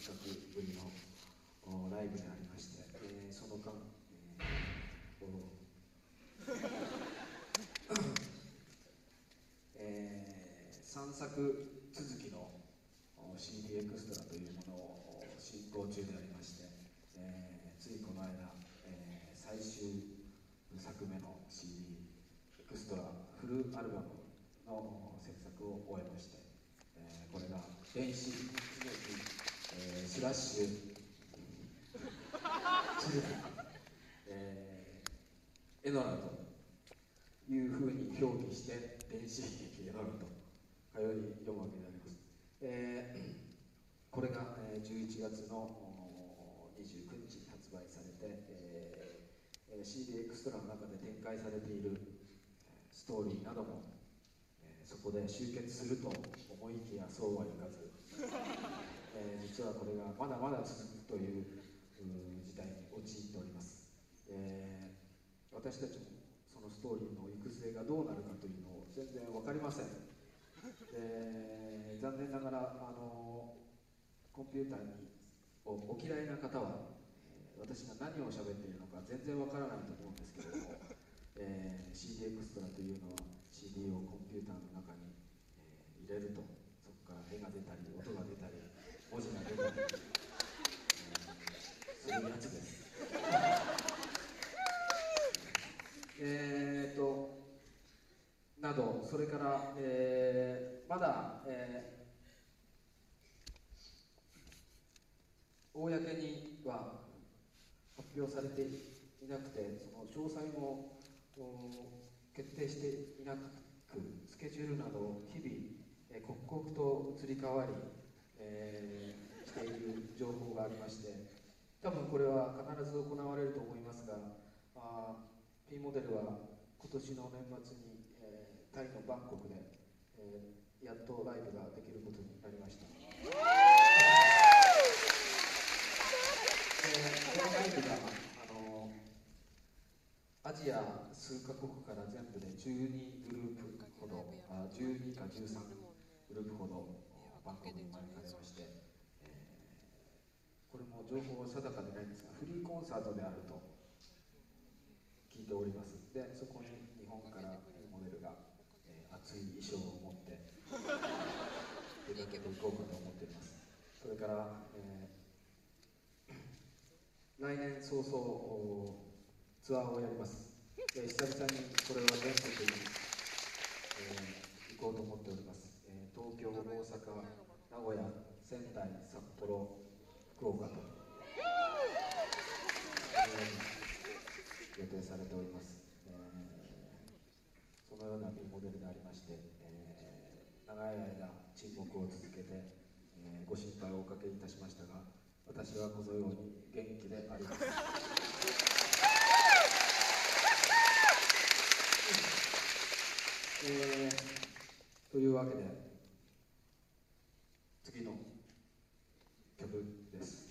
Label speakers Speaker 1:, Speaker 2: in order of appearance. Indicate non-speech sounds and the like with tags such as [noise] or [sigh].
Speaker 1: 近くぶりのライブでありまして、えーその間、えーお [coughs] え3作続きのお CD エクストラというものを進行中でありまして、えーついこの間、えー最終作目の CD エクストラフルアルバムの制作を終えまして、えーこれが電子常に、えースラッシ。ュえーエノラというふうに表記して電子劇エノラと。かように読むわけであります、えーこれが、えー11月の29日に発売されて、えー CD エクストラの中で展開されているストーリーなども、えーそこで集結すると思いきやそうはいかず、えー実はこれがまだまだ続くという事態に陥っております、えー私たちもそのストーリーの行く末がどうなるかというのを全然分かりません、えー残念ながらあのコンピューターにおお嫌いな方は、え私が何を喋っているのか全然わからないと思うんですけれども、えー CD エクストラというのは CD をコンピューターの中に、えー入れるとそこから絵が出たり音が出たり文字が出たり、えーするやつです。えーとなどそれから、えーまだ、えー公には発表されていなくてその詳細も決定していなくスケジュールなど日々、えー刻々と移り変わり、えーしている情報がありまして多分これは必ず行われると思いますがあ P モデルは今年の年末に、タイのバンコクで、えーやっとライブができることになりました。えーこのライブが、あのアジア数カ国から全部で12グループほど、あ12か13グループほどバンコクに招かれまして、えーこれも情報は定かでないんですが、フリーコンサートであると聞いております。で、そこに日本からモデルが、えー熱い衣装を持って出かけていこうかと思っております。それから、えー来年早々ツアーをやります。で久々にこれは全国に、えー行こうと思っております。えー東京、大阪、名古屋、仙台、札幌、福岡と、えー予定されております。えーそのようなモデルでありまして、えー長い間沈黙を続けて、えー、ご心配をおかけいたしましたが私はこのように元気であります。えー、というわけで次の曲です。